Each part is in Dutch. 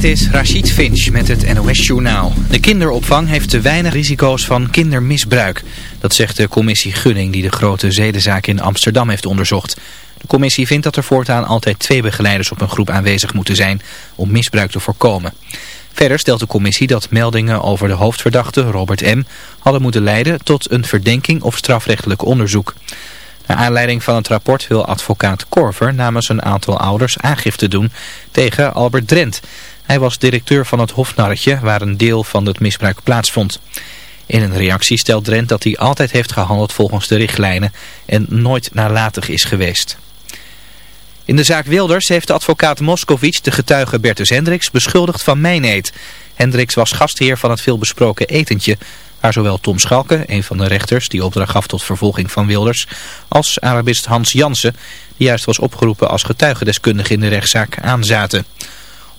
Dit is Rachid Finch met het NOS Journaal. De kinderopvang heeft te weinig risico's van kindermisbruik. Dat zegt de commissie Gunning die de grote zedenzaak in Amsterdam heeft onderzocht. De commissie vindt dat er voortaan altijd twee begeleiders op een groep aanwezig moeten zijn om misbruik te voorkomen. Verder stelt de commissie dat meldingen over de hoofdverdachte Robert M. hadden moeten leiden tot een verdenking of strafrechtelijk onderzoek. Naar aanleiding van het rapport wil advocaat Korver namens een aantal ouders aangifte doen tegen Albert Drent. Hij was directeur van het Hofnarretje waar een deel van het misbruik plaatsvond. In een reactie stelt Drent dat hij altijd heeft gehandeld volgens de richtlijnen en nooit nalatig is geweest. In de zaak Wilders heeft de advocaat Moscovic de getuige Bertus Hendricks beschuldigd van mijneet. Hendricks was gastheer van het veelbesproken etentje waar zowel Tom Schalke, een van de rechters die opdracht gaf tot vervolging van Wilders, als Arabist Hans Jansen, die juist was opgeroepen als getuigendeskundige in de rechtszaak, aanzaten.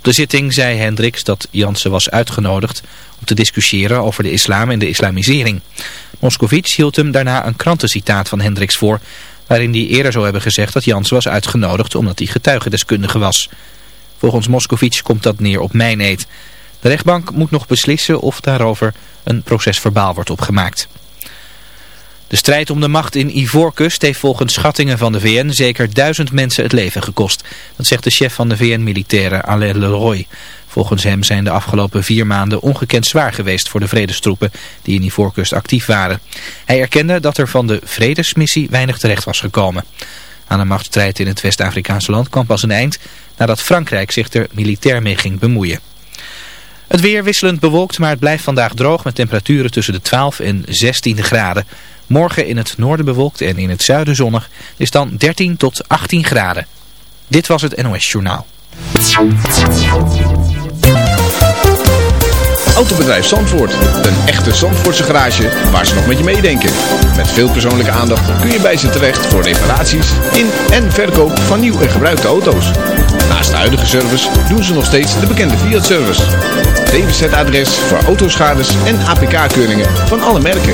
Op de zitting zei Hendricks dat Jansen was uitgenodigd om te discussiëren over de islam en de islamisering. Moscovici hield hem daarna een krantencitaat van Hendricks voor, waarin hij eerder zou hebben gezegd dat Jansen was uitgenodigd omdat hij getuigendeskundige was. Volgens Moscovici komt dat neer op mijn eet. De rechtbank moet nog beslissen of daarover een procesverbaal wordt opgemaakt. De strijd om de macht in Ivoorkust heeft volgens schattingen van de VN zeker duizend mensen het leven gekost. Dat zegt de chef van de VN-militairen, Alain Leroy. Volgens hem zijn de afgelopen vier maanden ongekend zwaar geweest voor de vredestroepen die in Ivoorkust actief waren. Hij erkende dat er van de vredesmissie weinig terecht was gekomen. Aan de machtsstrijd in het West-Afrikaanse land kwam pas een eind nadat Frankrijk zich er militair mee ging bemoeien. Het weer wisselend bewolkt, maar het blijft vandaag droog met temperaturen tussen de 12 en 16 graden. Morgen in het noorden bewolkt en in het zuiden zonnig is dan 13 tot 18 graden. Dit was het NOS Journaal. Autobedrijf Zandvoort. Een echte Zandvoortse garage waar ze nog met je meedenken. Met veel persoonlijke aandacht kun je bij ze terecht voor reparaties in en verkoop van nieuw en gebruikte auto's. Naast de huidige service doen ze nog steeds de bekende Fiat-service. DWZ-adres voor autoschades en APK-keuringen van alle merken.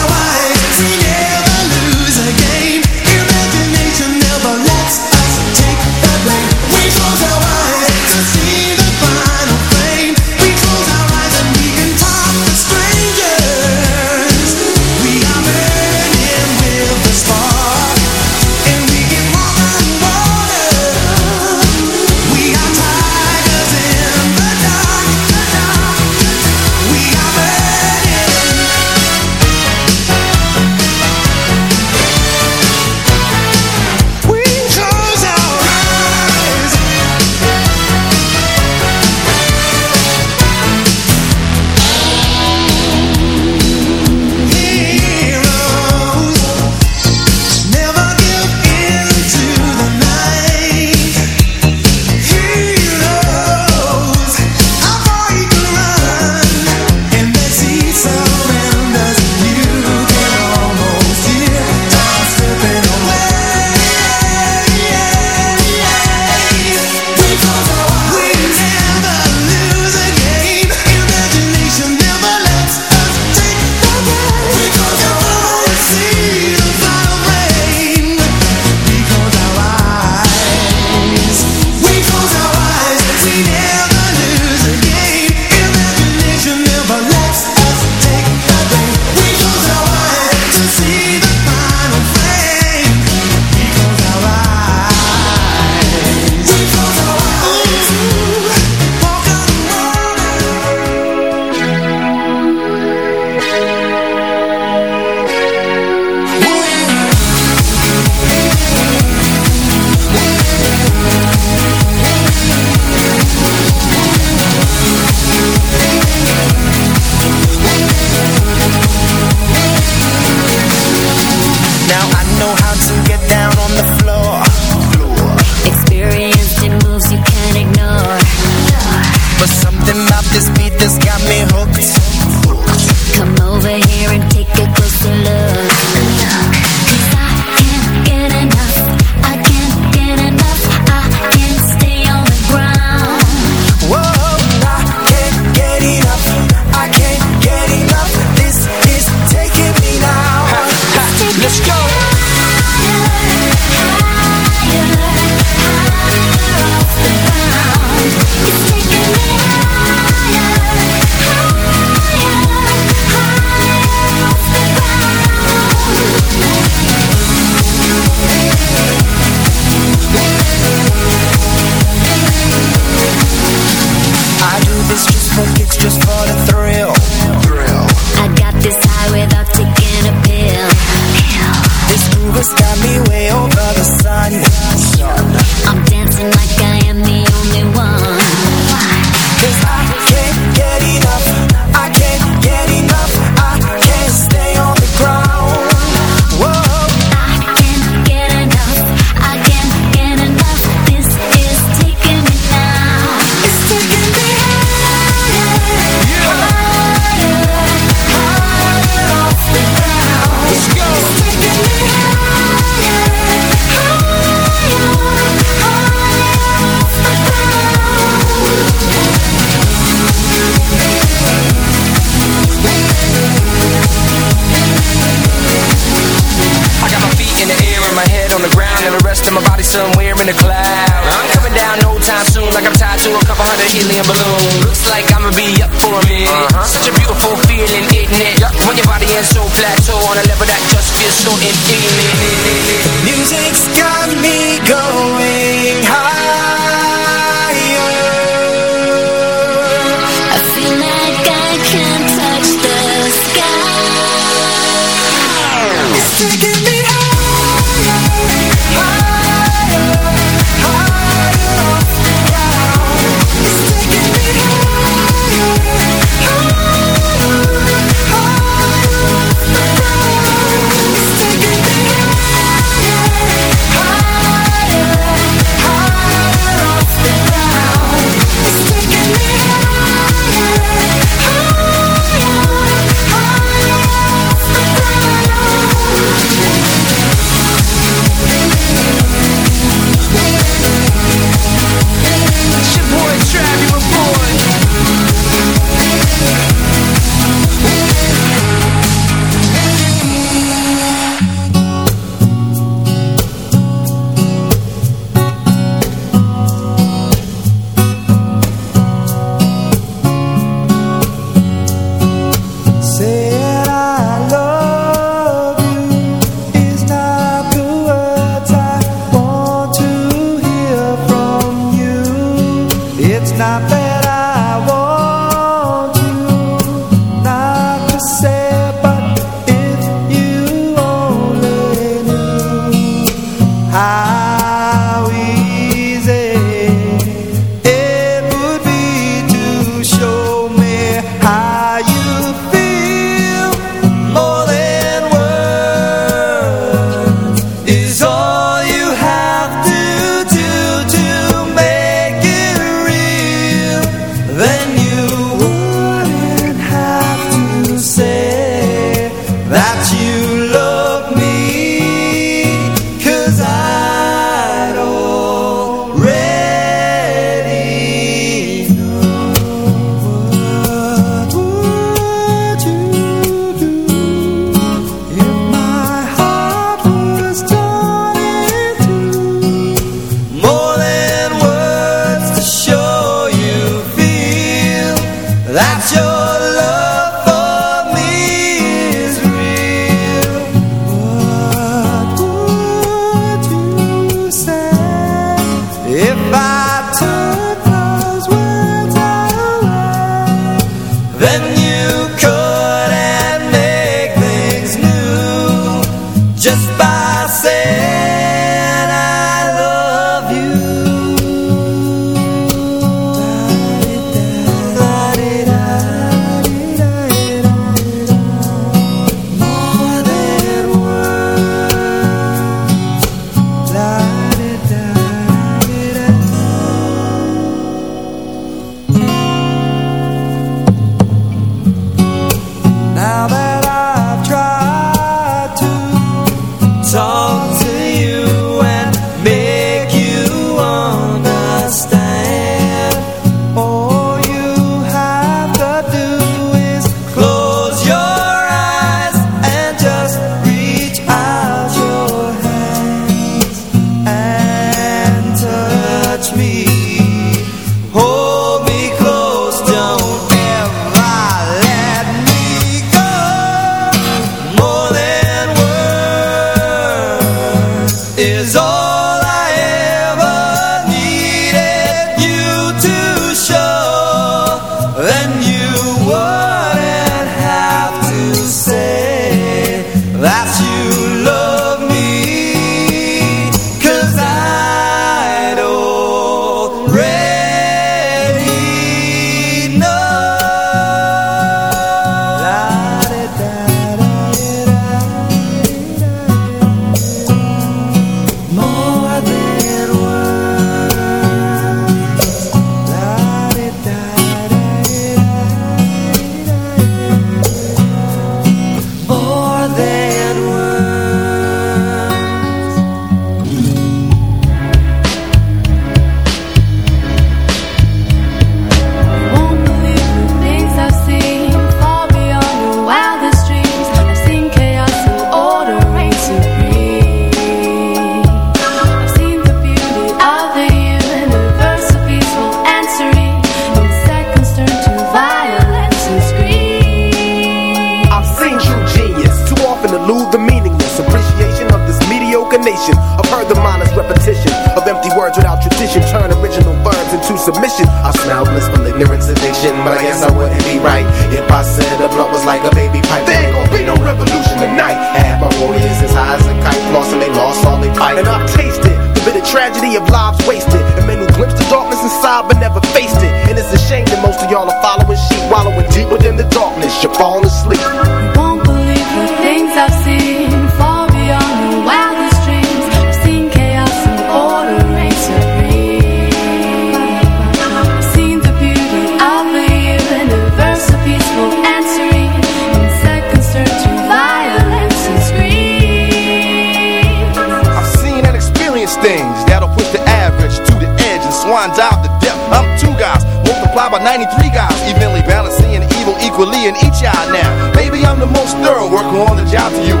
out to you.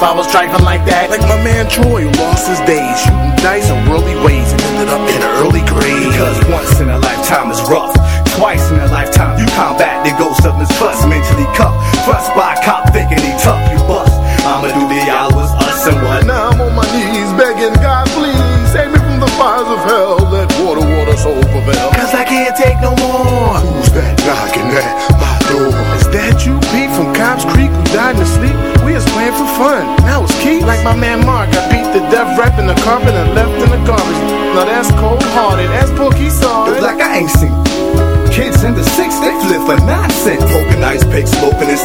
if I was driving like that. Like my man Troy, lost his days, shooting dice in worldly ways and ended up in an early grave. Because once in a lifetime is rough, twice in a lifetime you combat the ghost of mistrust, mentally cut. carpet and left in the garbage. Now that's cold hearted, as Pookie saw it. It's like I ain't seen. Kids in the six, they flip for nonsense. Poking ice pick, smoking this.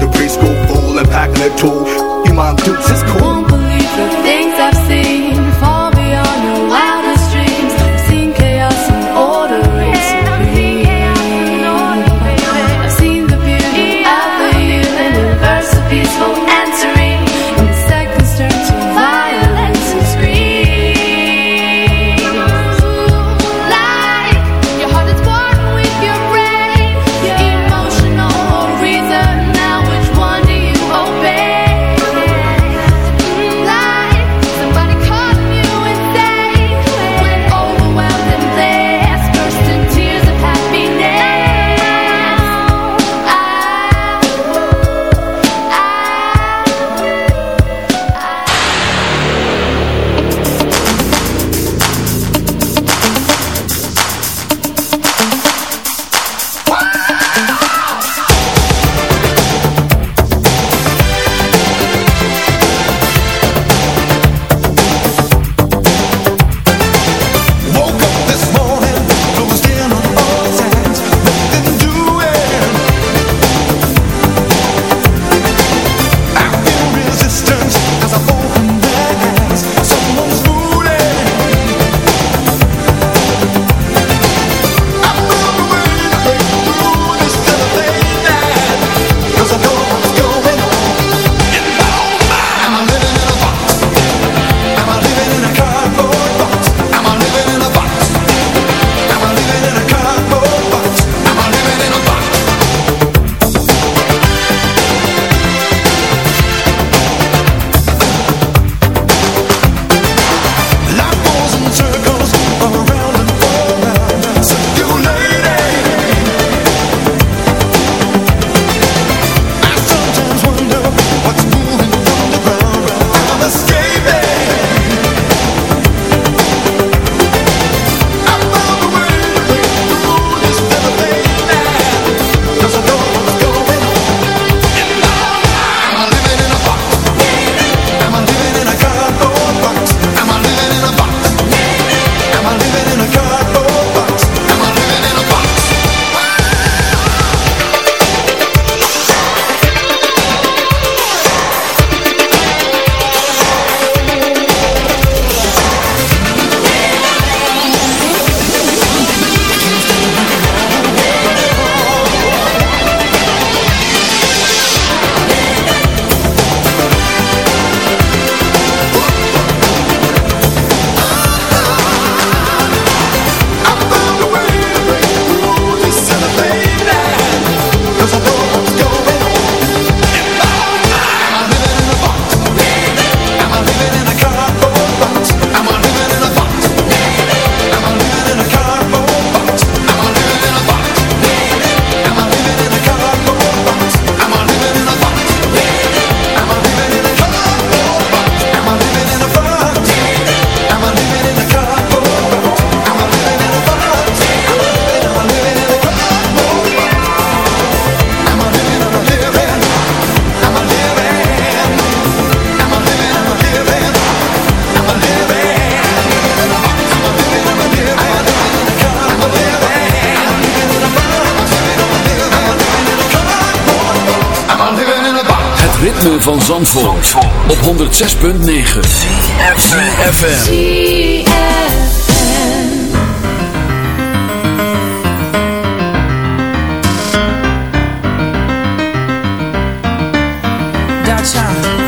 The preschool fool and packing a tool. Imam Dukes is cool. 106.9 FM. Dacha. Hey,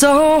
So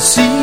See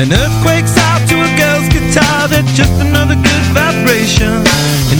An earthquake's out to a girl's guitar. That's just another good vibration. And